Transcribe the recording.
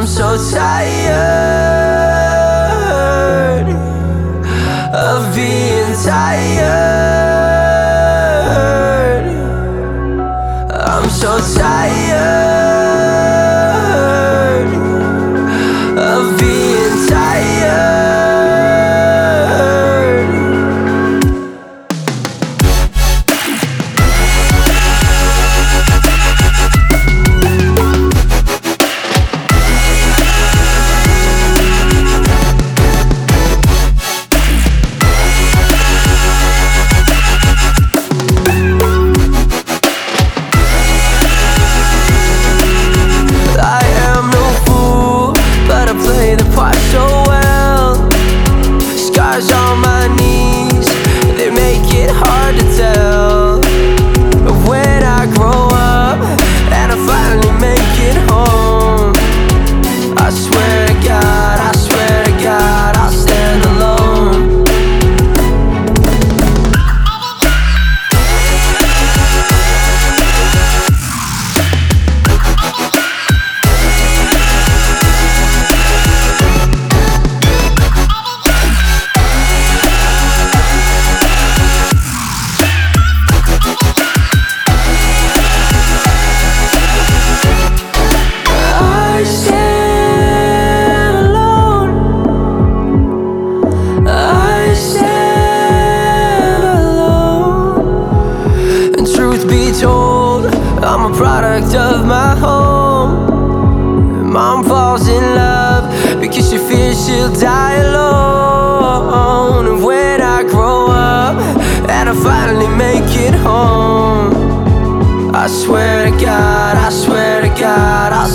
I'm so tired of being tired. I'm so tired. I'm a product of my home. Mom falls in love because she fears she'll die alone. And when I grow up and I finally make it home. I swear to God, I swear to God, I'll